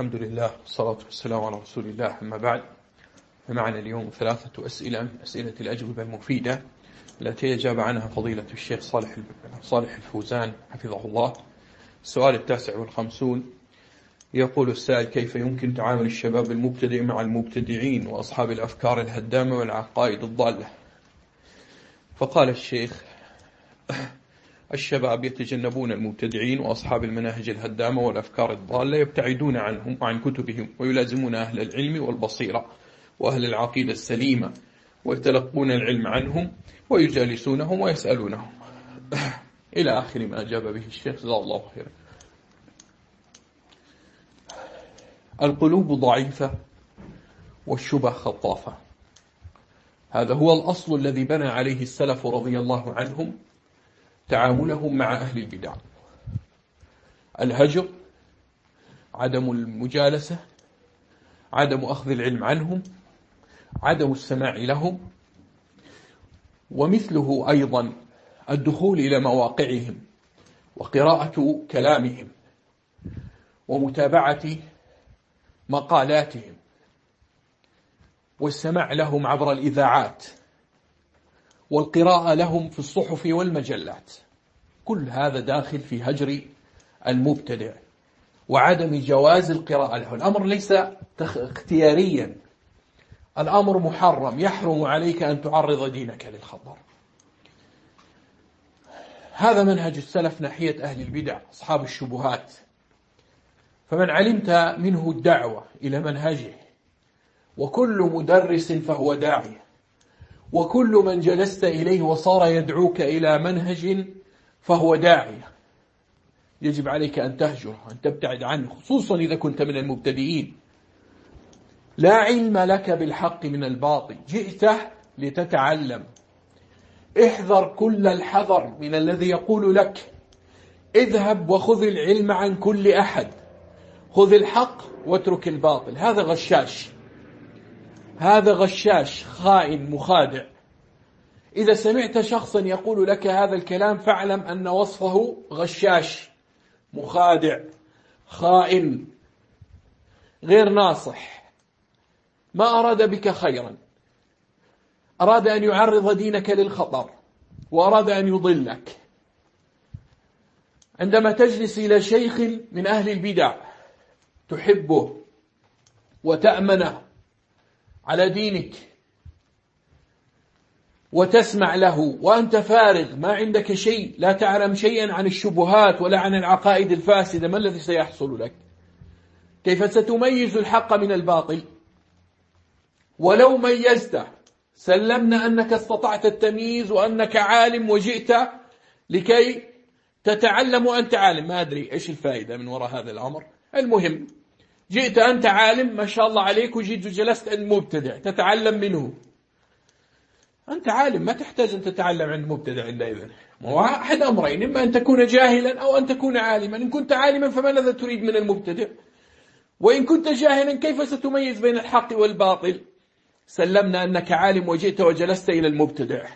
الحمد لله والصلاة والسلام على رسول الله أما بعد. فمعنا اليوم ثلاثة أسئلة من أسئلة الأجوبة المفيدة التي أجاب عنها فضيلة الشيخ صالح صالح الفوزان حفظه الله. السؤال التاسع والخمسون يقول السائل كيف يمكن تعامل الشباب المبتدئ مع المبتدعين وأصحاب الأفكار الهدامة والعقائد الضالة؟ فقال الشيخ الشباب يتجنبون المبتدعين وأصحاب المناهج الهدامة والأفكار الضالة يبتعدون عنهم وعن كتبهم ويلازمون أهل العلم والبصيرة وأهل العقيدة السليمة ويتلقون العلم عنهم ويجالسونهم ويسألونهم. إلى آخر ما أجاب به الشيخ جزاه الله خيرا. القلوب ضعيفة والشبه خطافة. هذا هو الأصل الذي بنى عليه السلف رضي الله عنهم. تعاملهم مع أهل البدع. الهجر عدم المجالسة عدم أخذ العلم عنهم عدم السماع لهم ومثله أيضا الدخول إلى مواقعهم وقراءة كلامهم ومتابعة مقالاتهم والسماع لهم عبر الإذاعات. والقراءة لهم في الصحف والمجلات. كل هذا داخل في هجر المبتدع وعدم جواز القراءة له. الأمر ليس اختياريا. الأمر محرم. يحرم عليك أن تعرض دينك للخطر. هذا منهج السلف ناحية أهل البدع أصحاب الشبهات. فمن علمت منه الدعوة إلى منهجه وكل مدرس فهو داعية. وكل من جلست إليه وصار يدعوك إلى منهج فهو داعية. يجب عليك أن تهجره أن تبتعد عنه خصوصا إذا كنت من المبتدئين. لا علم لك بالحق من الباطل. جئت لتتعلم. احذر كل الحذر من الذي يقول لك. اذهب وخذ العلم عن كل أحد. خذ الحق واترك الباطل. هذا غشاش. هذا غشاش خائن مخادع. إذا سمعت شخصا يقول لك هذا الكلام فاعلم أن وصفه غشاش مخادع خائن غير ناصح. ما أراد بك خيرا. أراد أن يعرض دينك للخطر وأراد أن يضلك. عندما تجلس إلى شيخ من أهل البدع تحبه وتأمنه على دينك. وتسمع له وأنت فارغ ما عندك شيء لا تعلم شيئا عن الشبهات ولا عن العقائد الفاسدة ما الذي سيحصل لك؟ كيف ستميز الحق من الباطل؟ ولو ميزته سلمنا أنك استطعت التمييز وأنك عالم وجئت لكي تتعلم وأنت عالم. ما أدري إيش الفائدة من وراء هذا الأمر. المهم جئت أنت عالم ما شاء الله عليك وجيت وجلست عند مبتدع تتعلم منه. أنت عالم ما تحتاج أن تتعلم عند مبتدع إلا إذن. واحد أمرين إما أن تكون جاهلا أو أن تكون عالما. إن كنت عالما فماذا تريد من المبتدع؟ وإن كنت جاهلا كيف ستميز بين الحق والباطل؟ سلمنا أنك عالم وجئت وجلست إلى المبتدع.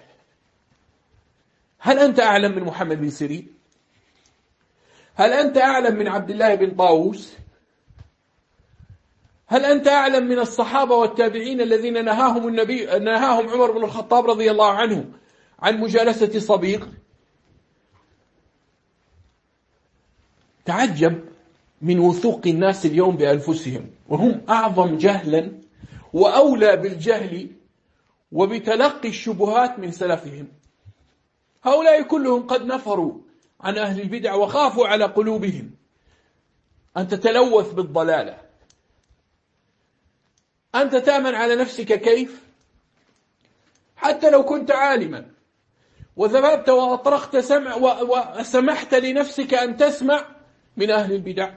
هل أنت أعلم من محمد بن سيرين؟ هل أنت أعلم من عبد الله بن طاووس؟ هل أنت أعلم من الصحابة والتابعين الذين نهاهم النبي نهاهم عمر بن الخطاب رضي الله عنه عن مجالسة صبيغ تعجب من وثوق الناس اليوم بأنفسهم وهم أعظم جهلا وأولى بالجهل وبتلقي الشبهات من سلفهم. هؤلاء كلهم قد نفروا عن أهل البدع وخافوا على قلوبهم. أن تتلوث بالضلالة. أنت تأمن على نفسك كيف؟ حتى لو كنت عالما. وذهبت وأطرقت سمع وسمحت لنفسك أن تسمع من أهل البدع.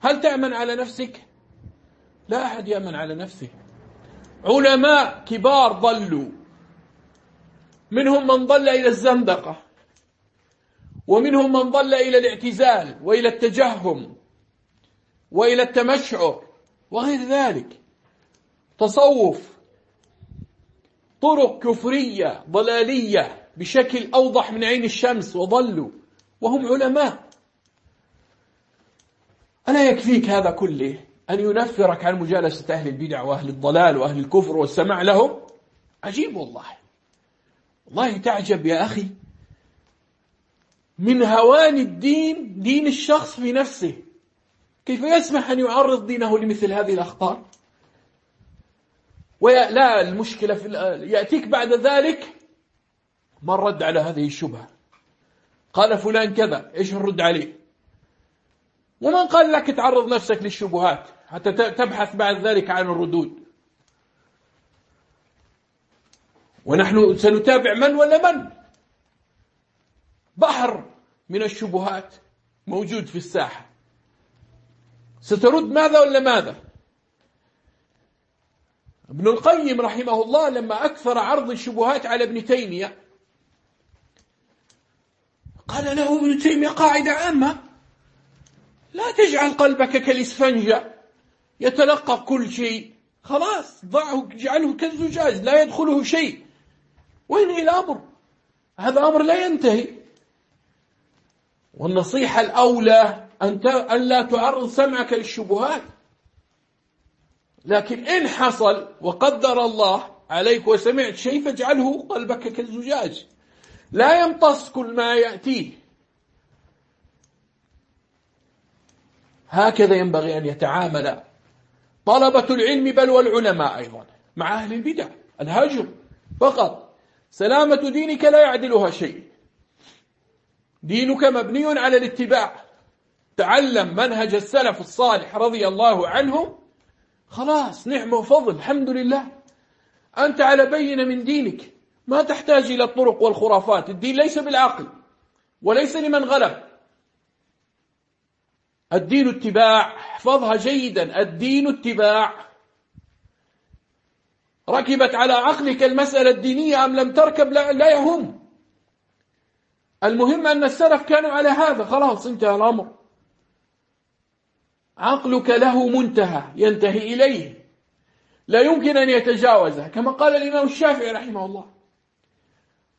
هل تأمن على نفسك؟ لا أحد يأمن على نفسه. علماء كبار ضلوا. منهم من ضل إلى الزندقة. ومنهم من ضل إلى الاعتزال وإلى التجهم وإلى التمشعر وغير ذلك. تصوف طرق كفرية ضلالية بشكل أوضح من عين الشمس وضلوا وهم علماء. ألا يكفيك هذا كله أن ينفرك عن مجالسة أهل البدع وأهل الضلال وأهل الكفر والسماع لهم؟ عجيب والله. والله تعجب يا أخي من هوان الدين دين الشخص في نفسه. كيف يسمح أن يعرض دينه لمثل هذه الأخطار؟ ولا المشكلة في يأتيك بعد ذلك من رد على هذه الشبهة. قال فلان كذا إيش نرد عليه؟ ومن قال لك تعرض نفسك للشبهات حتى تبحث بعد ذلك عن الردود. ونحن سنتابع من ولا من؟ بحر من الشبهات موجود في الساحة. سترد ماذا ولا ماذا؟ ابن القيم رحمه الله لما أكثر عرض الشبهات على ابن تيمية قال له ابن تيمية قاعدة عامة لا تجعل قلبك كالإسفنجة يتلقى كل شيء. خلاص ضعه اجعله كالزجاج لا يدخله شيء. وين الأمر هذا أمر لا ينتهي. والنصيحة الأولى أن لا تعرض سمعك للشبهات. لكن إن حصل وقدر الله عليك وسمعت شيء فاجعله قلبك كالزجاج. لا يمتص كل ما يأتيه. هكذا ينبغي أن يتعامل طلبة العلم بل والعلماء أيضا مع أهل البدع. الهجر فقط. سلامة دينك لا يعدلها شيء. دينك مبني على الاتباع. تعلم منهج السلف الصالح رضي الله عنهم خلاص نعمة وفضل الحمد لله. أنت على بينة من دينك. ما تحتاج إلى الطرق والخرافات. الدين ليس بالعقل وليس لمن غلب. الدين اتباع. احفظها جيدا. الدين اتباع. ركبت على عقلك المسألة الدينية أم لم تركب؟ لا, لا يهم. المهم أن السلف كانوا على هذا. خلاص انتهى الأمر. عقلك له منتهى ينتهي إليه. لا يمكن أن يتجاوزه كما قال الإمام الشافعي رحمه الله.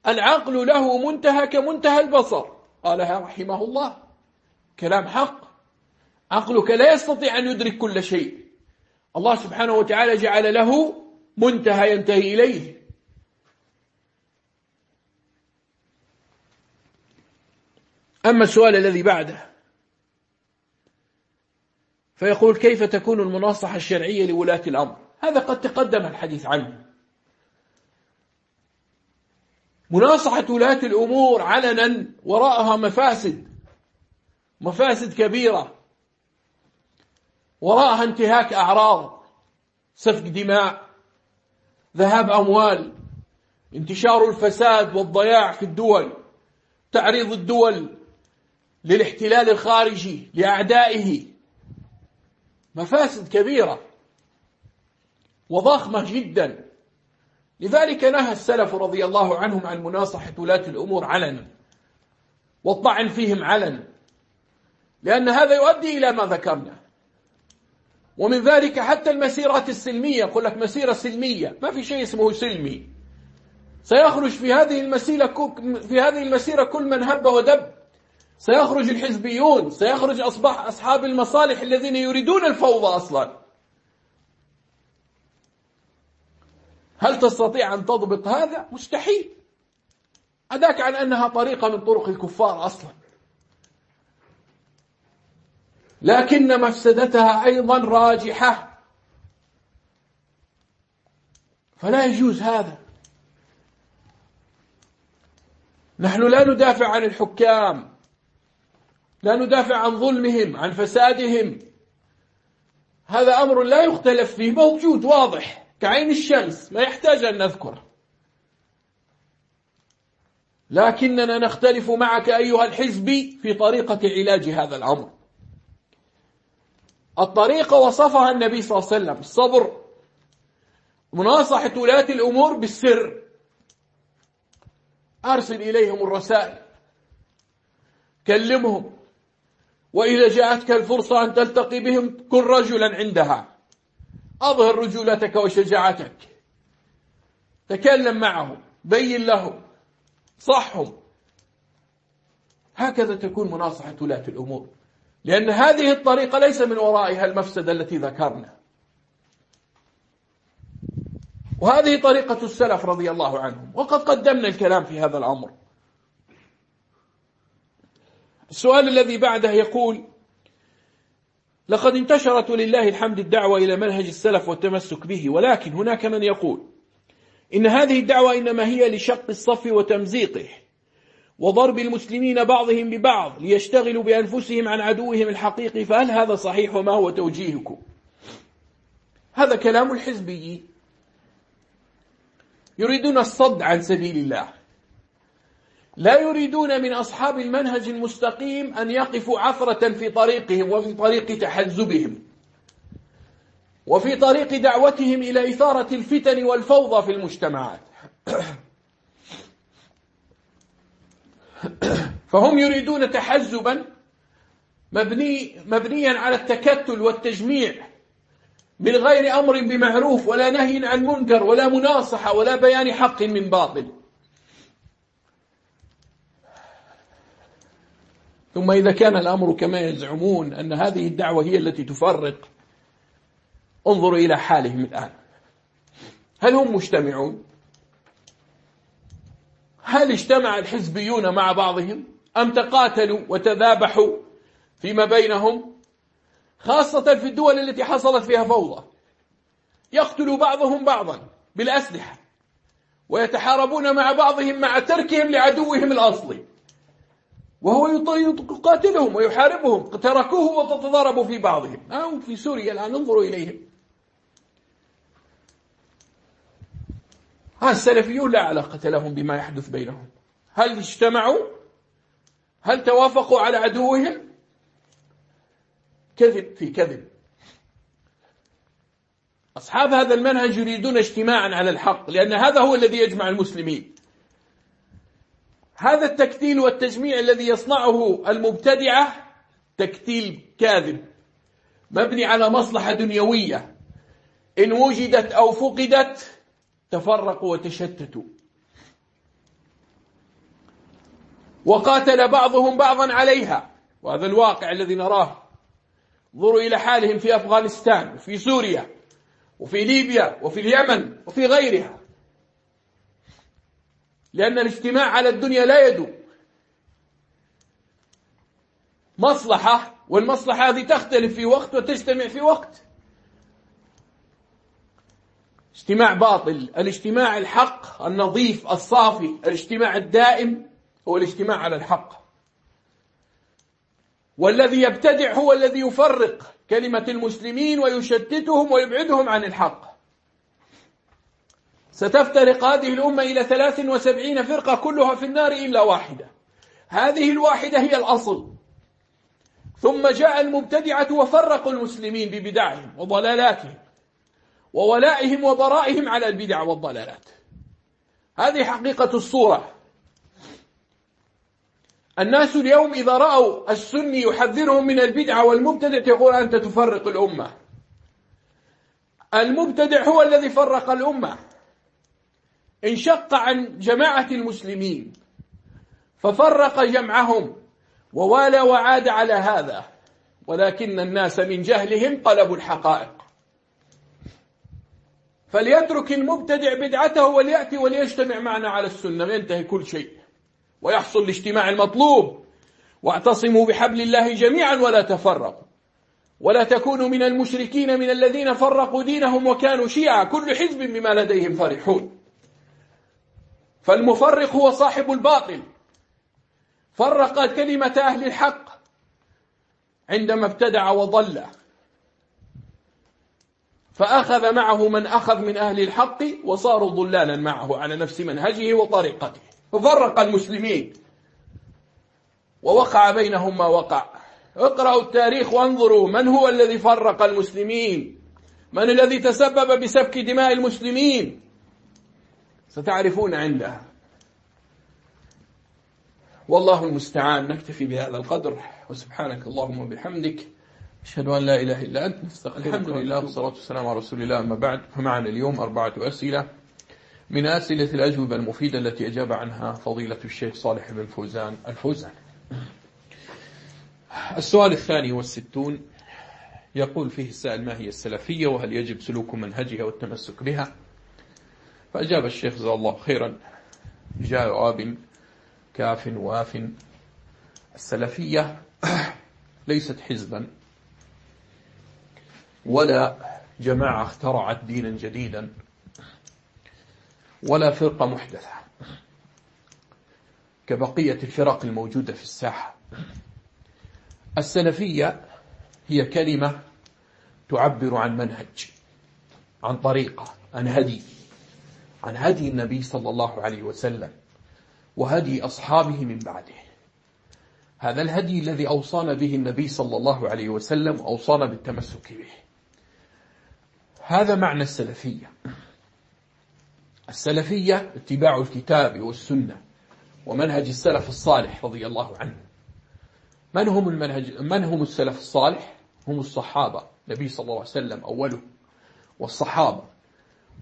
العقل له منتهى كمنتهى البصر قالها رحمه الله. كلام حق. عقلك لا يستطيع أن يدرك كل شيء. الله سبحانه وتعالى جعل له منتهى ينتهي إليه. أما السؤال الذي بعده فيقول كيف تكون المناصحة الشرعية لولاة الأمر؟ هذا قد تقدم الحديث عنه. مناصحة ولاة الأمور علنا وراءها مفاسد مفاسد كبيرة. وراءها انتهاك أعراض سفك دماء ذهاب أموال انتشار الفساد والضياع في الدول تعريض الدول للاحتلال الخارجي لأعدائه مفاسد كبيرة وضخمة جدا. لذلك نهى السلف رضي الله عنهم عن مناصحة ولاة الأمور علنا والطعن فيهم علنا لأن هذا يؤدي إلى ما ذكرنا. ومن ذلك حتى المسيرات السلمية. يقول لك مسيرة سلمية ما في شيء اسمه سلمي. سيخرج في هذه المسيرة في هذه المسيرة كل من هب ودب. سيخرج الحزبيون سيخرج أصبح أصحاب المصالح الذين يريدون الفوضى أصلا. هل تستطيع أن تضبط هذا؟ مستحيل. أداك عن أنها طريقة من طرق الكفار أصلا. لكن مفسدتها أيضا راجحة. فلا يجوز هذا. نحن لا ندافع عن الحكام. لا ندافع عن ظلمهم عن فسادهم. هذا أمر لا يختلف فيه موجود واضح كعين الشمس ما يحتاج أن نذكره لكننا نختلف معك أيها الحزب في طريقة علاج هذا الأمر. الطريقة وصفها النبي صلى الله عليه وسلم الصبر. مناصحة ولاة الأمور بالسر. أرسل إليهم الرسائل. كلمهم. وإذا جاءتك الفرصة أن تلتقي بهم كن رجلا عندها. أظهر رجولتك وشجاعتك. تكلم معهم بين لهم صحهم. هكذا تكون مناصحة ولاة الأمور. لأن هذه الطريقة ليس من ورائها المفسدة التي ذكرنا. وهذه طريقة السلف رضي الله عنهم. وقد قدمنا الكلام في هذا الأمر. السؤال الذي بعده يقول لقد انتشرت لله الحمد الدعوة إلى منهج السلف والتمسك به ولكن هناك من يقول إن هذه الدعوة إنما هي لشق الصف وتمزيقه وضرب المسلمين بعضهم ببعض ليشتغلوا بأنفسهم عن عدوهم الحقيقي فهل هذا صحيح وما هو توجيهكم؟ هذا كلام الحزبي يريدون الصد عن سبيل الله. لا يريدون من أصحاب المنهج المستقيم أن يقفوا عثرة في طريقهم وفي طريق تحزبهم. وفي طريق دعوتهم إلى إثارة الفتن والفوضى في المجتمعات. فهم يريدون تحزبا مبني مبنيا على التكتل والتجميع من غير أمر بمعروف ولا نهي عن منكر ولا مناصحة ولا بيان حق من باطل. ثم إذا كان الأمر كما يزعمون أن هذه الدعوة هي التي تفرق انظروا إلى حالهم الآن. هل هم مجتمعون؟ هل اجتمع الحزبيون مع بعضهم؟ أم تقاتلوا وتذابحوا فيما بينهم؟ خاصة في الدول التي حصلت فيها فوضى. يقتل بعضهم بعضا بالأسلحة ويتحاربون مع بعضهم مع تركهم لعدوهم الأصلي. وهو يقاتلهم ويحاربهم تركوه وتتضاربوا في بعضهم. أو في سوريا الآن انظروا إليهم. ها السلفيون لا علاقة لهم بما يحدث بينهم. هل اجتمعوا؟ هل توافقوا على عدوهم؟ كذب في كذب. أصحاب هذا المنهج يريدون اجتماعا على الحق لأن هذا هو الذي يجمع المسلمين. هذا التكتيل والتجميع الذي يصنعه المبتدعة تكتيل كاذب مبني على مصلحة دنيوية. إن وجدت أو فقدت تفرقوا وتشتتوا وقاتل بعضهم بعضا عليها. وهذا الواقع الذي نراه. انظروا إلى حالهم في أفغانستان وفي سوريا وفي ليبيا وفي اليمن وفي غيرها. لأن الاجتماع على الدنيا لا يدوم. مصلحة والمصلحة هذه تختلف في وقت وتجتمع في وقت. اجتماع باطل الاجتماع الحق النظيف الصافي الاجتماع الدائم هو الاجتماع على الحق. والذي يبتدع هو الذي يفرق كلمة المسلمين ويشتتهم ويبعدهم عن الحق. ستفترق هذه الأمة إلى ثلاث وسبعين فرقة كلها في النار إلا واحدة. هذه الواحدة هي الأصل. ثم جاء المبتدعة وفرقوا المسلمين ببدعهم وضلالاتهم وولائهم وبرائهم على البدع والضلالات. هذه حقيقة الصورة. الناس اليوم إذا رأوا السني يحذرهم من البدعة والمبتدع يقول أنت تفرق الأمة. المبتدع هو الذي فرق الأمة. انشق عن جماعة المسلمين ففرق جمعهم ووالى وعاد على هذا ولكن الناس من جهلهم قلبوا الحقائق. فليترك المبتدع بدعته وليأتي وليجتمع معنا على السنة وينتهي كل شيء ويحصل الاجتماع المطلوب واعتصموا بحبل الله جميعا ولا تفرقوا. ولا تكونوا من المشركين من الذين فرقوا دينهم وكانوا شيعا كل حزب بما لديهم فرحون. فالمفرق هو صاحب الباطل. فرق كلمة أهل الحق عندما ابتدع وضل. فأخذ معه من أخذ من أهل الحق وصاروا ضلالا معه على نفس منهجه وطريقته. ففرق المسلمين. ووقع بينهم ما وقع. اقرأوا التاريخ وانظروا من هو الذي فرق المسلمين. من الذي تسبب بسفك دماء المسلمين. ستعرفون عندها. والله المستعان. نكتفي بهذا القدر. وسبحانك اللهم وبحمدك. أشهد أن لا إله إلا أنت. نستغفرك الحمد لله. والصلاة والسلام على رسول الله. أما بعد فمعنا اليوم أربعة أسئلة من أسئلة الأجوبة المفيدة التي أجاب عنها فضيلة الشيخ صالح بن فوزان الفوزان. السؤال الثاني والستون. يقول فيه السائل ما هي السلفية؟ وهل يجب سلوك منهجها والتمسك بها؟ فأجاب الشيخ جزاه الله خيرا. جواب كاف واف. السلفية ليست حزبا ولا جماعة اخترعت دينا جديدا ولا فرقة محدثة. كبقية الفرق الموجودة في الساحة. السلفية هي كلمة تعبر عن منهج عن طريقة عن هدي. عن هدي النبي صلى الله عليه وسلم وهدي أصحابه من بعده. هذا الهدي الذي أوصانا به النبي صلى الله عليه وسلم أوصانا بالتمسك به. هذا معنى السلفية. السلفية اتباع الكتاب والسنة ومنهج السلف الصالح رضي الله عنه. من هم المنهج من هم السلف الصالح؟ هم الصحابة. النبي صلى الله عليه وسلم أوله. والصحابة.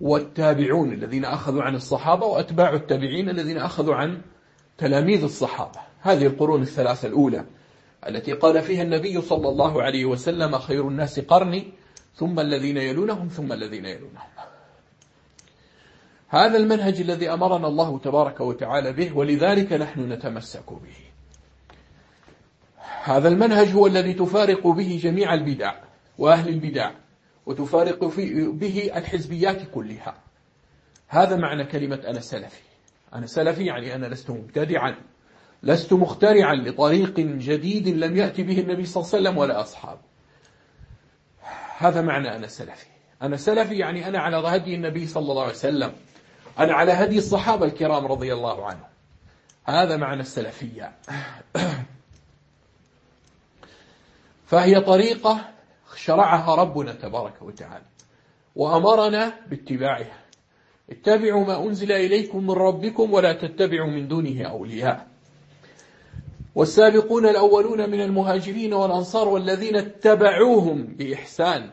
والتابعون الذين أخذوا عن الصحابة وأتباع التابعين الذين أخذوا عن تلاميذ الصحابة. هذه القرون الثلاثة الأولى التي قال فيها النبي صلى الله عليه وسلم خير الناس قرني ثم الذين يلونهم ثم الذين يلونهم. هذا المنهج الذي أمرنا الله تبارك وتعالى به ولذلك نحن نتمسك به. هذا المنهج هو الذي تفارق به جميع البدع وأهل البدع. وتفارق به الحزبيات كلها. هذا معنى كلمة أنا سلفي. أنا سلفي يعني أنا لست مبتدعا لست مخترعا لطريق جديد لم يأتي به النبي صلى الله عليه وسلم ولا أصحابه. هذا معنى أنا سلفي. أنا سلفي يعني أنا على هدي النبي صلى الله عليه وسلم. أنا على هدي الصحابة الكرام رضي الله عنهم. هذا معنى السلفية. فهي طريقة شرعها ربنا تبارك وتعالى. وأمرنا باتباعها اتبعوا ما أنزل إليكم من ربكم ولا تتبعوا من دونه أولياء. والسابقون الأولون من المهاجرين والأنصار والذين اتبعوهم بإحسان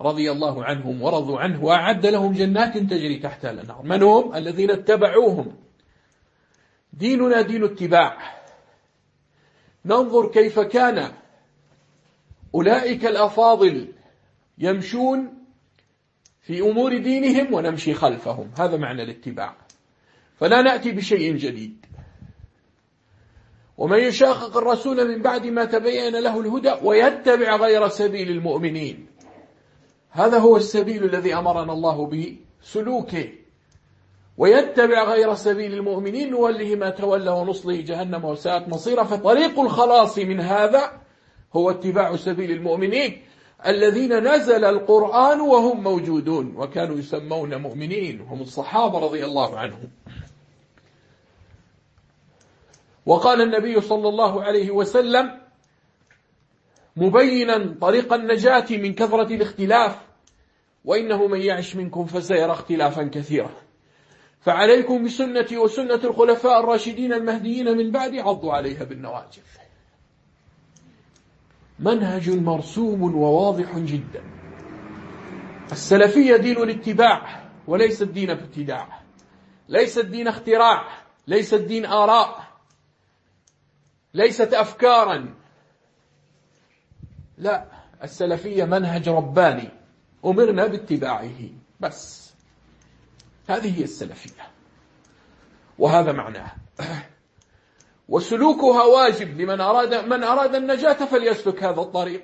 رضي الله عنهم ورضوا عنه وأعد لهم جنات تجري تحتها الأنهار. من هم؟ الذين اتبعوهم. ديننا دين اتباع. ننظر كيف كان أولئك الأفاضل يمشون في أمور دينهم ونمشي خلفهم. هذا معنى الاتباع. فلا نأتي بشيء جديد. ومن يشاقق الرسول من بعد ما تبين له الهدى ويتبع غير سبيل المؤمنين. هذا هو السبيل الذي أمرنا الله به سلوكه. ويتبع غير سبيل المؤمنين نوله ما تولى ونصله جهنم وساءت مصيرا فطريق الخلاص من هذا هو اتباع سبيل المؤمنين الذين نزل القرآن وهم موجودون وكانوا يسمون مؤمنين هم الصحابة رضي الله عنهم. وقال النبي صلى الله عليه وسلم مبينا طريق النجاة من كثرة الاختلاف وإنه من يعش منكم فسيرى اختلافا كثيرا. فعليكم بسنتي وسنة الخلفاء الراشدين المهديين من بعد عضوا عليها بالنواجذ. منهج مرسوم وواضح جدا. السلفية دين الاتباع وليس الدين ابتداع. ليس الدين اختراع. ليس الدين آراء. ليست أفكارا. لا السلفية منهج رباني. أمرنا باتباعه. بس. هذه هي السلفية. وهذا معناه وسلوكها واجب لمن أراد من أراد النجاة فليسلك هذا الطريق.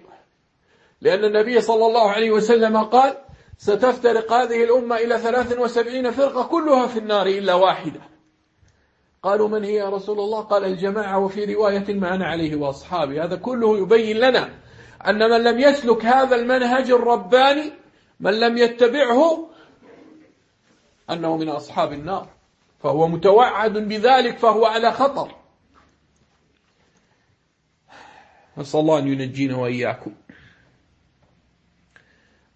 لأن النبي صلى الله عليه وسلم قال ستفترق هذه الأمة إلى ثلاث وسبعين فرقة كلها في النار إلا واحدة. قالوا من هي يا رسول الله؟ قال الجماعة وفي رواية ما أنا عليه وأصحابي. هذا كله يبين لنا أن من لم يسلك هذا المنهج الرباني من لم يتبعه أنه من أصحاب النار. فهو متوعد بذلك فهو على خطر. نسأل الله أن ينجينا وإياكم.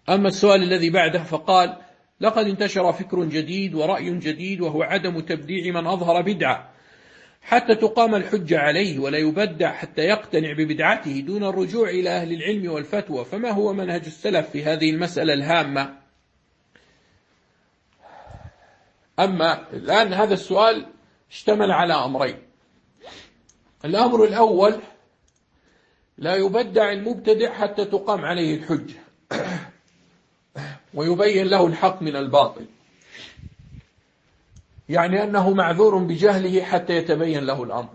أما السؤال الذي بعده فقال لقد انتشر فكر جديد ورأي جديد وهو عدم تبديع من أظهر بدعة. حتى تقام الحجة عليه ولا يبدع حتى يقتنع ببدعته دون الرجوع إلى أهل العلم والفتوى. فما هو منهج السلف في هذه المسألة الهامة؟ أما الآن هذا السؤال اشتمل على أمرين. الأمر الأول لا يبدع المبتدع حتى تقام عليه الحجة. ويبين له الحق من الباطل. يعني أنه معذور بجهله حتى يتبين له الأمر.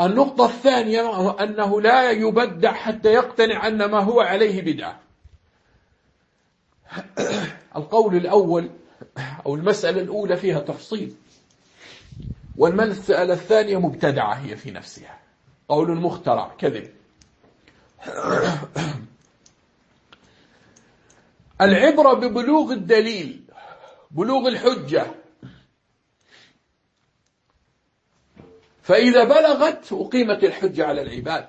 النقطة الثانية أنه لا يبدع حتى يقتنع أن ما هو عليه بدعة. القول الأول أو المسألة الأولى فيها تفصيل. والمسألة الثانية مبتدعة هي في نفسها. قول مخترع كذب. العبرة ببلوغ الدليل بلوغ الحجة. فإذا بلغت أقيمت الحجة على العباد.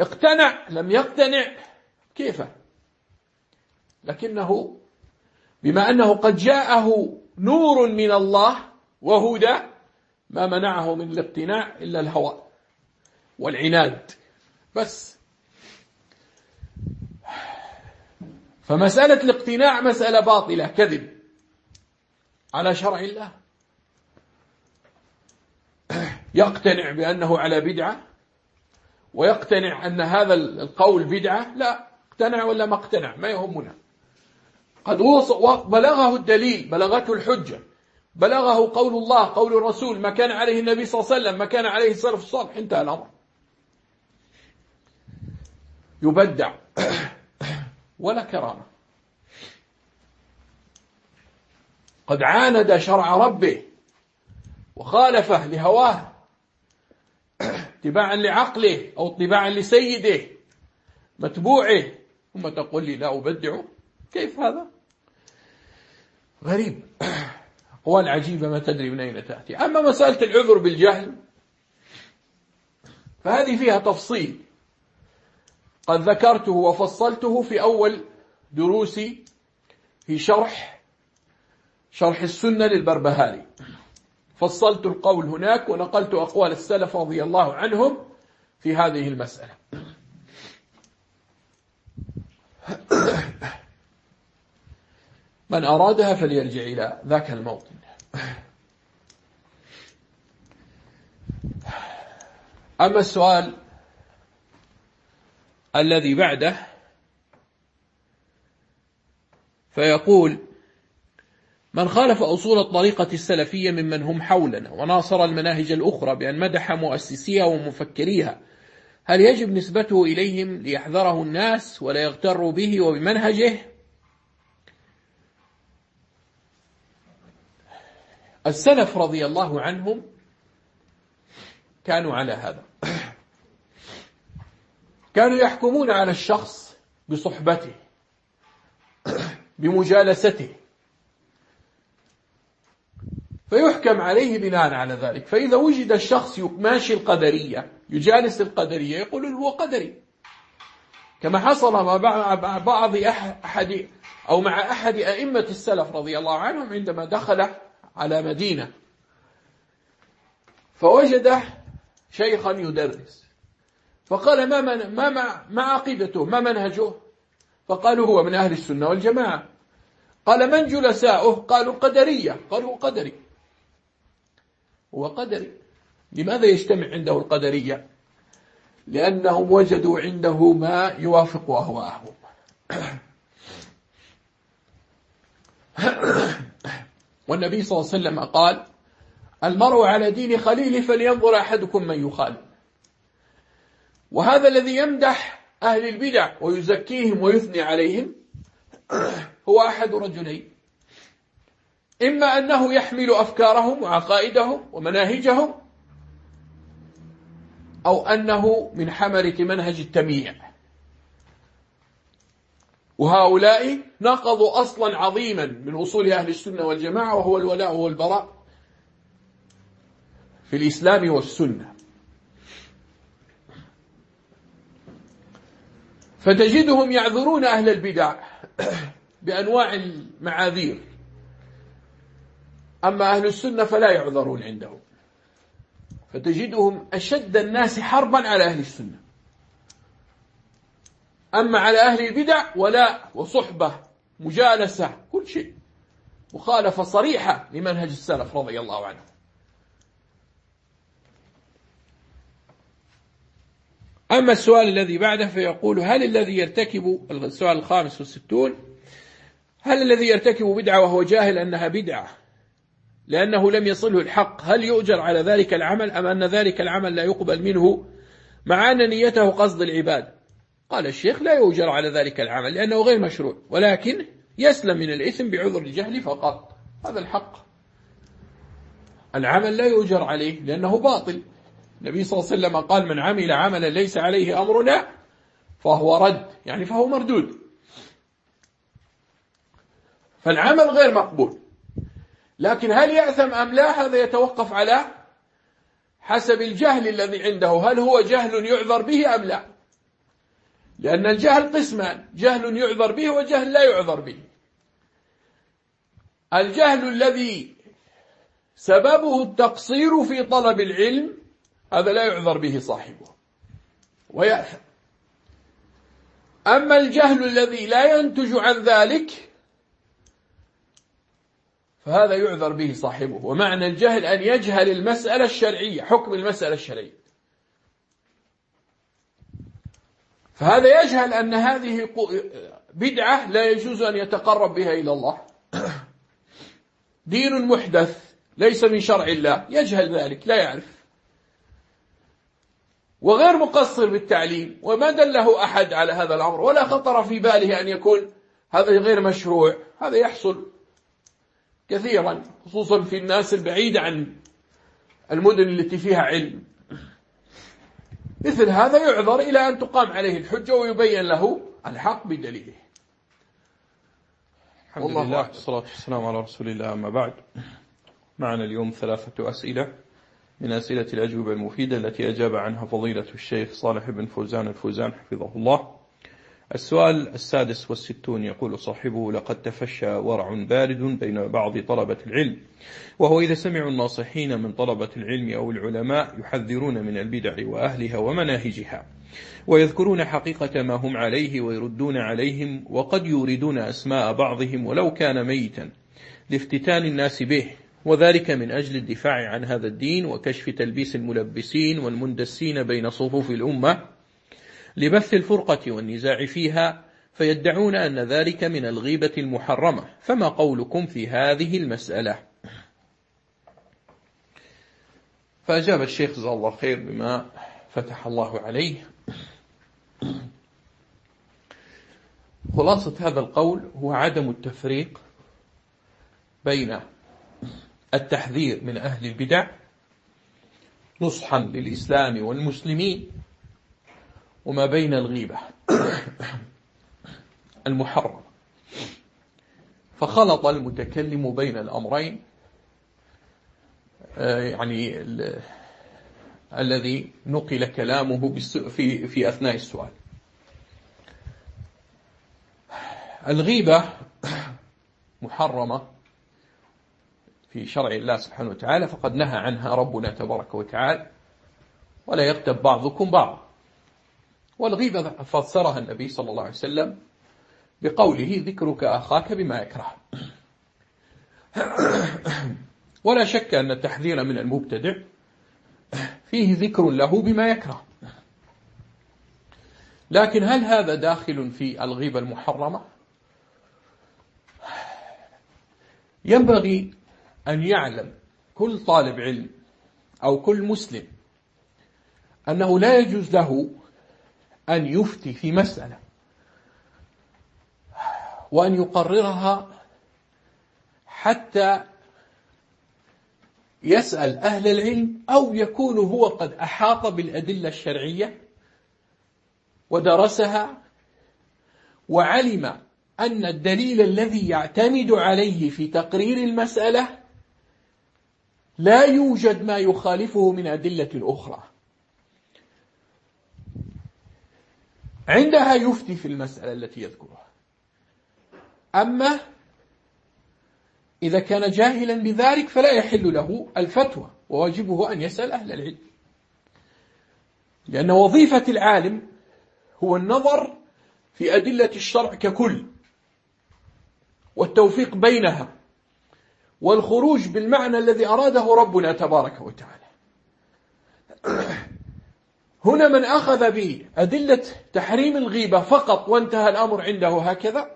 اقتنع لم يقتنع كيف؟ لكنه بما أنه قد جاءه نور من الله وهدى ما منعه من الاقتناع إلا الهوى والعناد. بس. فمسألة الاقتناع مسألة باطلة. كذب. على شرع الله. يقتنع بأنه على بدعة. ويقتنع أن هذا القول بدعة. لا. اقتنع ولا ما اقتنع. ما يهمنا. قد بلغه الدليل. بلغته الحجة. بلغه قول الله قول الرسول ما كان عليه النبي صلى الله عليه وسلم ما كان عليه السلف الصالح انتهى الأمر. يبدع. ولا كرامة. قد عاند شرع ربه وخالفه لهواه اتباعا لعقله أو اتباعا لسيده متبوعه. ثم تقول لي لا أبدعه كيف هذا؟ غريب. أقوال عجيبة ما تدري من أين تأتي. أما مسألة العذر بالجهل فهذه فيها تفصيل. قد ذكرته وفصلته في أول دروسي في شرح شرح السنة للبربهاري. فصلت القول هناك ونقلت أقوال السلف رضي الله عنهم في هذه المسألة. من أرادها فليرجع إلى ذاك الموطن. أما السؤال الذي بعده فيقول من خالف أصول الطريقة السلفية ممن هم حولنا وناصر المناهج الأخرى بأن مدح مؤسسيها ومفكريها هل يجب نسبته إليهم ليحذره الناس ولا يغتروا به وبمنهجه؟ السلف رضي الله عنهم كانوا على هذا. كانوا يحكمون على الشخص بصحبته بمجالسته. فيحكم عليه بناء على ذلك. فإذا وجد الشخص ماشي القدرية يجالس القدرية يقول هو قدري. كما حصل مع بعض أحد أو مع أحد أئمة السلف رضي الله عنهم عندما دخل على مدينة. فوجد شيخا يدرس. فقال ما من ما ما, ما عقيدته؟ ما منهجه؟ فقالوا هو من أهل السنة والجماعة. قال من جلساؤه؟ قالوا قدرية قالوا قدري هو قدري. لماذا يجتمع عنده القدرية؟ لأنهم وجدوا عنده ما يوافق أهواءهم. والنبي صلى الله عليه وسلم قال المرء على دين خليله فلينظر أحدكم من يخالف. وهذا الذي يمدح أهل البدع ويزكيهم ويثني عليهم هو أحد رجلين. إما أنه يحمل أفكارهم وعقائدهم ومناهجهم أو أنه من حملة منهج التمييع وهؤلاء نقضوا أصلا عظيما من أصول أهل السنة والجماعة وهو الولاء والبراء في الإسلام والسنة. فتجدهم يعذرون أهل البدع بأنواع المعاذير. أما أهل السنة فلا يعذرون عندهم. فتجدهم أشد الناس حربا على أهل السنة. أما على أهل البدع ولا وصحبة مجالسة كل شيء. مخالفة صريحة لمنهج السلف رضي الله عنه. أما السؤال الذي بعده فيقول هل الذي يرتكب السؤال الخامس والستون هل الذي يرتكب بدعة وهو جاهل أنها بدعة؟ لأنه لم يصله الحق. هل يؤجر على ذلك العمل أم أن ذلك العمل لا يقبل منه مع أن نيته قصد العباد؟ قال الشيخ لا يؤجر على ذلك العمل لأنه غير مشروع ولكن يسلم من الإثم بعذر الجهل فقط. هذا الحق. العمل لا يؤجر عليه لأنه باطل. النبي صلى الله عليه وسلم قال من عمل عملا ليس عليه أمرنا فهو رد يعني فهو مردود. فالعمل غير مقبول. لكن هل يأثم أم لا؟ هذا يتوقف على حسب الجهل الذي عنده. هل هو جهل يعذر به أم لا؟ لأن الجهل قسمان جهل يعذر به وجهل لا يعذر به. الجهل الذي سببه التقصير في طلب العلم هذا لا يعذر به صاحبه. ويأثم أما الجهل الذي لا ينتج عن ذلك فهذا يعذر به صاحبه. ومعنى الجهل أن يجهل المسألة الشرعية حكم المسألة الشرعية. فهذا يجهل أن هذه بدعة لا يجوز أن يتقرب بها إلى الله. دين محدث ليس من شرع الله. يجهل ذلك لا يعرف. وغير مقصر بالتعليم وما دله أحد على هذا الأمر ولا خطر في باله أن يكون هذا غير مشروع. هذا يحصل كثيرا خصوصا في الناس البعيدة عن المدن التي فيها علم. مثل هذا يعذر إلى أن تقام عليه الحجة ويبين له الحق بدليله. الحمد لله والصلاة والسلام على رسول الله أما بعد. معنا اليوم ثلاثة أسئلة من أسئلة الأجوبة المفيدة التي أجاب عنها فضيلة الشيخ صالح بن فوزان الفوزان حفظه الله. السؤال السادس والستون يقول صاحبه لقد تفشى ورع بارد بين بعض طلبة العلم وهو إذا سمعوا الناصحين من طلبة العلم أو العلماء يحذرون من البدع وأهلها ومناهجها ويذكرون حقيقة ما هم عليه ويردون عليهم وقد يوردون أسماء بعضهم ولو كان ميتا لافتتان الناس به وذلك من أجل الدفاع عن هذا الدين وكشف تلبيس الملبسين والمندسين بين صفوف الأمة. لبث الفرقة والنزاع فيها فيدعون أن ذلك من الغيبة المحرمة. فما قولكم في هذه المسألة؟ فأجاب الشيخ جزاه الله خير بما فتح الله عليه. خلاصة هذا القول هو عدم التفريق بين التحذير من أهل البدع نصحا للإسلام والمسلمين وما بين الغيبة. المحرم. فخلط المتكلم بين الأمرين آه، يعني الذي نقل كلامه في في أثناء السؤال. الغيبة محرمة في شرع الله سبحانه وتعالى فقد نهى عنها ربنا تبارك وتعالى ولا يغتب بعضكم بعض والغيبة فسرها النبي صلى الله عليه وسلم بقوله ذكرك أخاك بما يكره. ولا شك أن التحذير من المبتدع فيه ذكر له بما يكره. لكن هل هذا داخل في الغيبة المحرمة؟ ينبغي أن يعلم كل طالب علم أو كل مسلم أنه لا يجوز له أن يفتي في مسألة وأن يقررها حتى يسأل أهل العلم أو يكون هو قد أحاط بالأدلة الشرعية ودرسها وعلم أن الدليل الذي يعتمد عليه في تقرير المسألة لا يوجد ما يخالفه من أدلة أخرى. عندها يفتي في المسألة التي يذكرها. أما إذا كان جاهلا بذلك فلا يحل له الفتوى وواجبه أن يسأل أهل العلم. لأن وظيفة العالم هو النظر في أدلة الشرع ككل والتوفيق بينها والخروج بالمعنى الذي أراده ربنا تبارك وتعالى. هنا من أخذ بأدلة تحريم الغيبة فقط وانتهى الأمر عنده هكذا.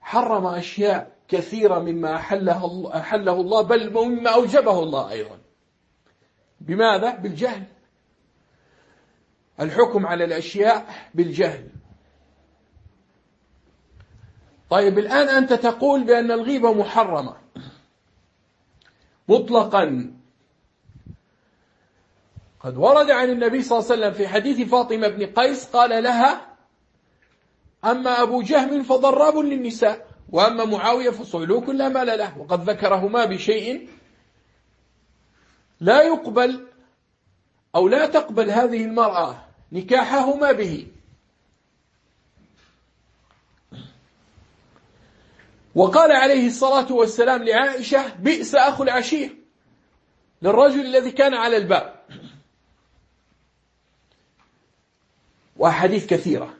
حرم أشياء كثيرة مما أحله, أحله الله بل مما أوجبه الله أيضا. بماذا؟ بالجهل. الحكم على الأشياء بالجهل. طيب الآن أنت تقول بأن الغيبة محرمة. مطلقا. قد ورد عن النبي صلى الله عليه وسلم في حديث فاطمة بن قيس قال لها أما أبو جهم فضراب للنساء وأما معاوية فصعلوك لا مال له وقد ذكرهما بشيء لا يقبل أو لا تقبل هذه المرأة نكاحهما به. وقال عليه الصلاة والسلام لعائشة بئس أخو العشير للرجل الذي كان على الباب. وأحاديث كثيرة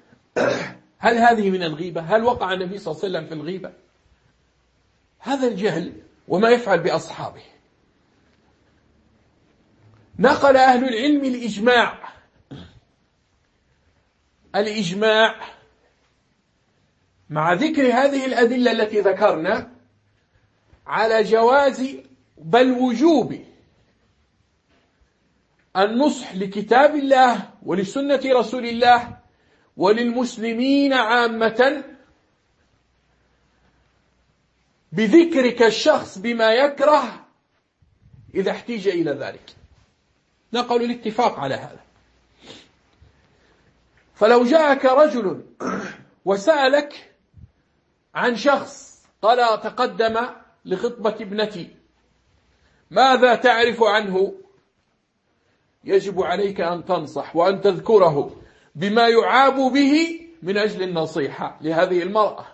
هل هذه من الغيبة؟ هل وقع النبي صلى الله عليه وسلم في الغيبة؟ هذا الجهل وما يفعل بأصحابه نقل أهل العلم الإجماع الإجماع مع ذكر هذه الأدلة التي ذكرنا على جواز بل وجوب النصح لكتاب الله ولسنة رسول الله وللمسلمين عامة بذكرك الشخص بما يكره إذا احتيج إلى ذلك. نقل الاتفاق على هذا. فلو جاءك رجل وسألك عن شخص قال تقدم لخطبة ابنتي ماذا تعرف عنه؟ يجب عليك أن تنصح وأن تذكره بما يعاب به من أجل النصيحة لهذه المرأة.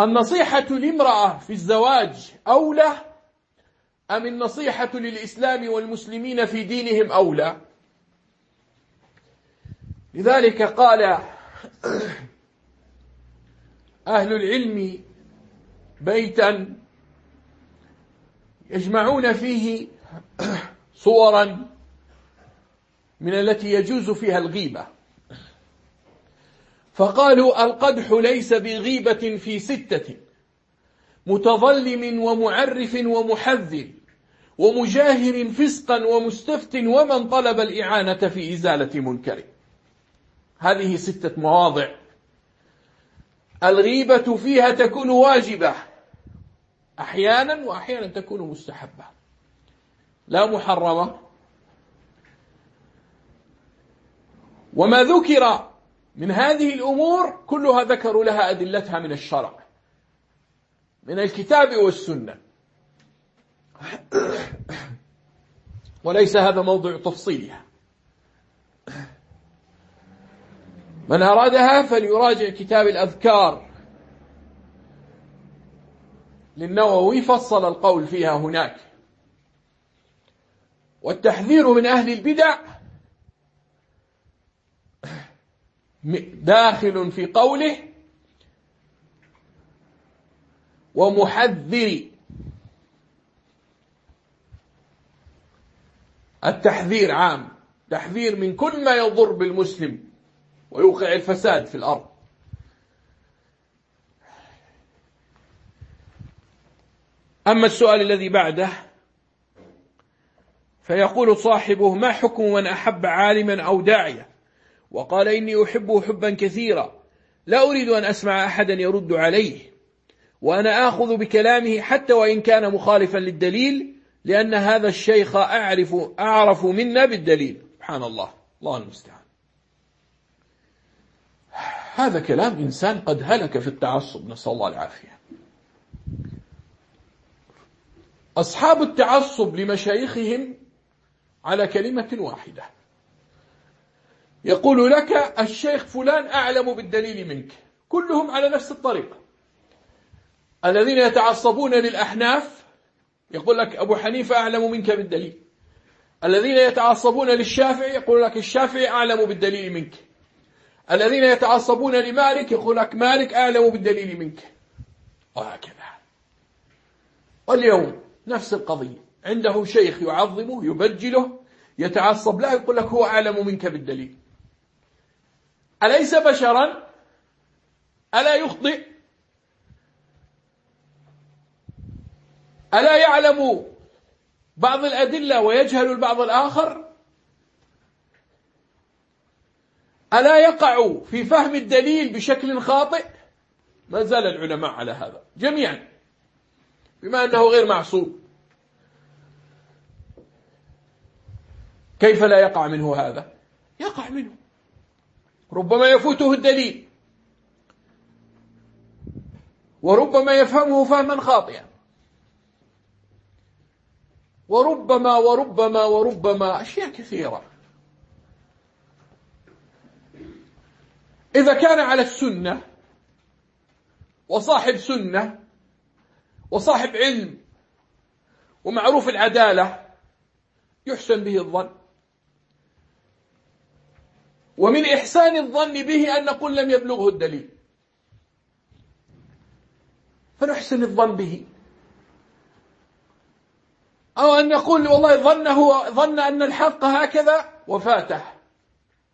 النصيحة لامرأة في الزواج أولى أم النصيحة للإسلام والمسلمين في دينهم أولى؟ لذلك قال أهل العلم بيتا يجمعون فيه صورا من التي يجوز فيها الغيبة. فقالوا القدح ليس بغيبة في ستة متظلم ومعرف ومحذر ومجاهر فسقا ومستفت ومن طلب الإعانة في إزالة منكر هذه ستة مواضع. الغيبة فيها تكون واجبة أحيانا وأحيانا تكون مستحبة. لا محرمة وما ذكر من هذه الأمور كلها ذكروا لها أدلتها من الشرع من الكتاب والسنة. وليس هذا موضع تفصيلها. من أرادها فليراجع كتاب الأذكار. للنووي فصل القول فيها هناك. والتحذير من أهل البدع داخل في قوله ومحذر. التحذير عام تحذير من كل ما يضر بالمسلم ويوقع الفساد في الأرض. أما السؤال الذي بعده فيقول صاحبه ما حكم من أحب عالما أو داعية؟ وقال إني أحبه حبا كثيرا لا أريد أن أسمع أحدا يرد عليه وأنا آخذ بكلامه حتى وإن كان مخالفا للدليل لأن هذا الشيخ أعرف أعرف منا بالدليل. سبحان الله. الله المستعان. هذا كلام إنسان قد هلك في التعصب نسأل الله العافية. أصحاب التعصب لمشايخهم على كلمة واحدة. يقول لك الشيخ فلان أعلم بالدليل منك. كلهم على نفس الطريقة. الذين يتعصبون للأحناف يقول لك أبو حنيفة أعلم منك بالدليل. الذين يتعصبون للشافعي يقول لك الشافعي أعلم بالدليل منك. الذين يتعصبون لمالك يقول لك مالك أعلم بالدليل منك. وهكذا. واليوم نفس القضية. عنده شيخ يعظمه يبجله يتعصب لا يقول لك هو أعلم منك بالدليل. أليس بشرا؟ ألا يخطئ؟ ألا يعلم بعض الأدلة ويجهل البعض الآخر؟ ألا يقع في فهم الدليل بشكل خاطئ؟ ما زال العلماء على هذا جميعا بما أنه غير معصوم. كيف لا يقع منه هذا؟ يقع منه. ربما يفوته الدليل. وربما يفهمه فهما خاطئا. وربما وربما وربما أشياء كثيرة. إذا كان على السنة وصاحب سنة وصاحب علم ومعروف العدالة يحسن به الظن. ومن إحسان الظن به أن نقول لم يبلغه الدليل. فنحسن الظن به. أو أن نقول والله ظنه ظن أن الحق هكذا وفاته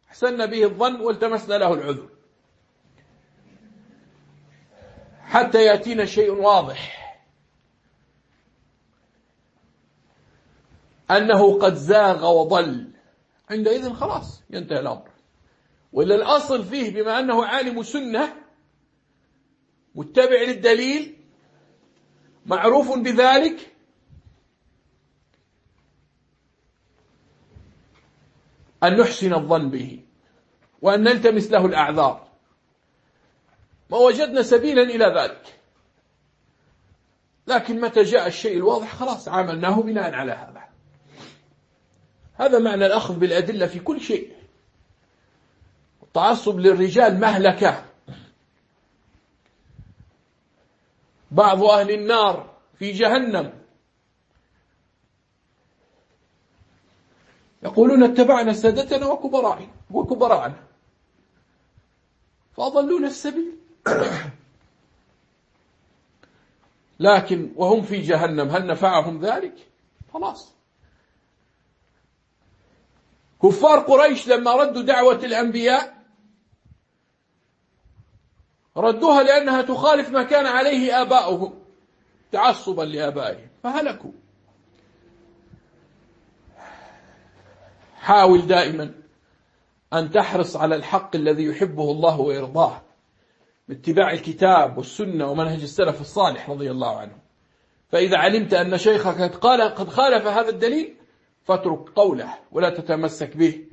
احسن به الظن والتمسنا له العذر. حتى يأتينا شيء واضح. أنه قد زاغ وضل. عندئذ خلاص ينتهي الأمر. وإلا الأصل فيه بما أنه عالم سنة متبع للدليل معروف بذلك أن نحسن الظن به وأن نلتمس له الأعذار. ما وجدنا سبيلا إلى ذلك. لكن متى جاء الشيء الواضح؟ خلاص عاملناه بناء على هذا. هذا معنى الأخذ بالأدلة في كل شيء. التعصب للرجال مهلكة. بعض أهل النار في جهنم. يقولون اتبعنا سادتنا وكبراءنا وكبراءنا. فأضلونا السبيل. لكن وهم في جهنم هل نفعهم ذلك؟ خلاص. كفار قريش لما ردوا دعوة الأنبياء ردوها لأنها تخالف ما كان عليه آباؤهم تعصبا لآبائهم فهلكوا. حاول دائما أن تحرص على الحق الذي يحبه الله ويرضاه باتباع الكتاب والسنة ومنهج السلف الصالح رضي الله عنه. فإذا علمت أن شيخك قد قال قد خالف هذا الدليل فاترك قوله ولا تتمسك به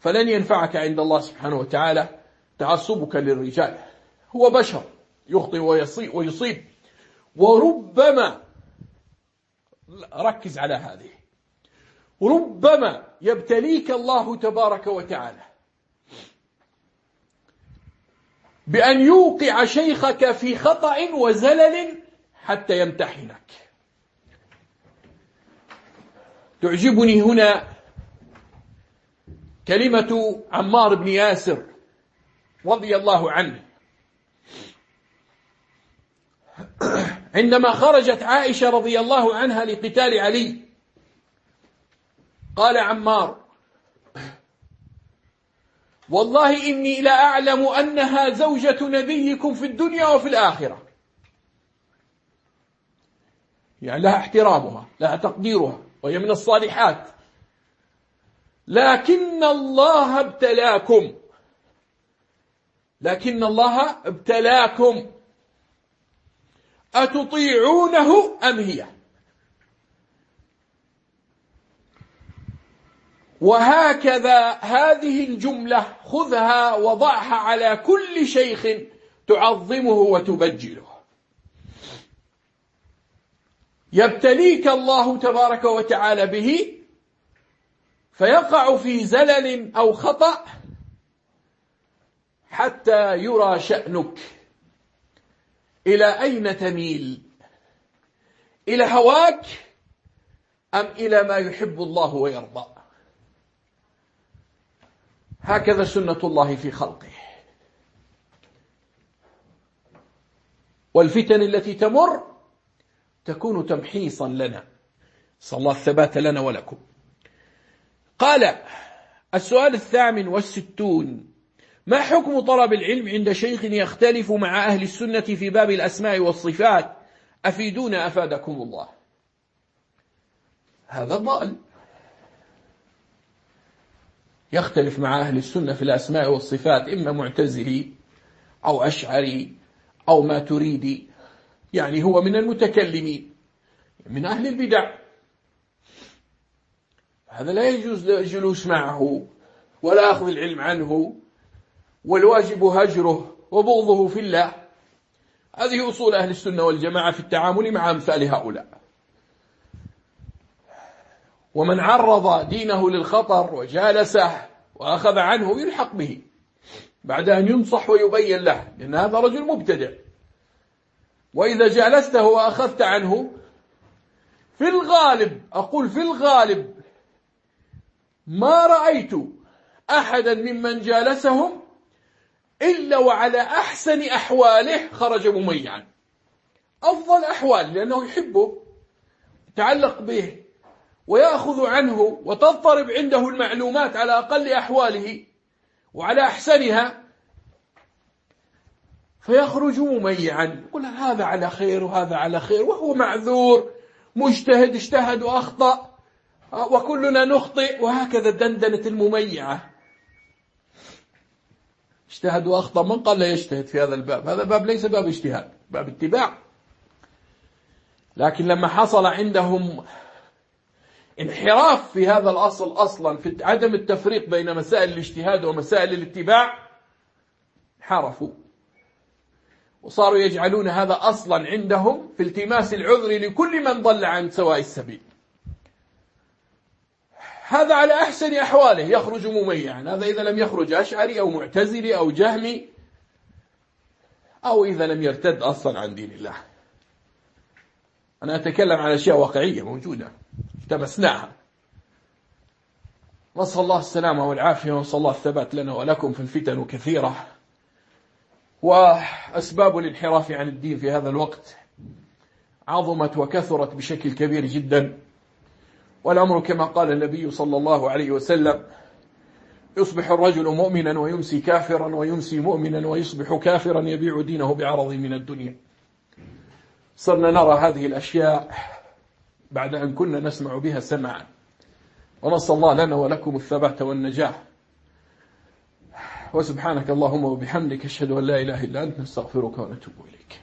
فلن ينفعك عند الله سبحانه وتعالى تعصبك للرجال. هو بشر يخطئ ويصيب وربما ركز على هذه. ربما يبتليك الله تبارك وتعالى بأن يوقع شيخك في خطأ وزلل حتى يمتحنك. تعجبني هنا كلمة عمار بن ياسر رضي الله عنه. عندما خرجت عائشة رضي الله عنها لقتال علي. قال عمار والله إني لأعلم أنها زوجة نبيكم في الدنيا وفي الآخرة. يعني لها احترامها لها تقديرها وهي من الصالحات. لكن الله ابتلاكم. لكن الله ابتلاكم. أتطيعونه أم هي؟ وهكذا هذه الجملة خذها وضعها على كل شيخ تعظمه وتبجله. يبتليك الله تبارك وتعالى به فيقع في زلل أو خطأ حتى يرى شأنك. إلى أين تميل؟ إلى هواك أم إلى ما يحب الله ويرضى؟ هكذا سنة الله في خلقه. والفتن التي تمر تكون تمحيصا لنا. صلى الله الثبات لنا ولكم. قال السؤال الثامن والستون ما حكم طلب العلم عند شيخ يختلف مع أهل السنة في باب الأسماء والصفات؟ أفيدونا أفادكم الله. هذا ضال. يختلف مع أهل السنة في الأسماء والصفات إما معتزلي أو أشعري أو ما تريدي يعني هو من المتكلمين من أهل البدع. هذا لا يجوز الجلوس معه ولا أخذ العلم عنه. والواجب هجره وبغضه في الله. هذه أصول أهل السنة والجماعة في التعامل مع أمثال هؤلاء. ومن عرض دينه للخطر وجالسه وأخذ عنه يلحق به. بعد أن ينصح ويبين له لأن هذا رجل مبتدع. وإذا جالسته وأخذت عنه في الغالب أقول في الغالب ما رأيت أحدا ممن جالسهم إلا وعلى أحسن أحواله خرج مميعا. أفضل أحوال لأنه يحبه يتعلق به ويأخذ عنه وتضطرب عنده المعلومات على أقل أحواله وعلى أحسنها فيخرج مميعا. يقول هذا على خير وهذا على خير وهو معذور مجتهد اجتهد وأخطأ وكلنا نخطئ وهكذا دندنة المميعة. اجتهد وأخطأ من قال لا يجتهد في هذا الباب. هذا الباب ليس باب اجتهاد باب اتباع. لكن لما حصل عندهم انحراف في هذا الأصل أصلا في عدم التفريق بين مسائل الاجتهاد ومسائل الاتباع انحرفوا. وصاروا يجعلون هذا أصلا عندهم في التماس العذر لكل من ضل عن سواء السبيل. هذا على أحسن أحواله يخرج مميعا. هذا إذا لم يخرج أشعري أو معتزلي أو جهمي أو إذا لم يرتد أصلا عن دين الله. أنا أتكلم عن أشياء واقعية موجودة التمسناها نسأل الله السلامة والعافية ونسأل الله الثبات لنا ولكم في الفتن كثيرة. وأسباب الانحراف عن الدين في هذا الوقت عظمت وكثرت بشكل كبير جدا. والأمر كما قال النبي صلى الله عليه وسلم يصبح الرجل مؤمنا ويمسي كافرا ويمسي مؤمنا ويصبح كافرا يبيع دينه بعرض من الدنيا. صرنا نرى هذه الأشياء بعد أن كنا نسمع بها سمعا ونسأل الله لنا ولكم الثبات والنجاح. وسبحانك اللهم وبحمدك أشهد أن لا إله إلا أنت نستغفرك ونتوب إليك.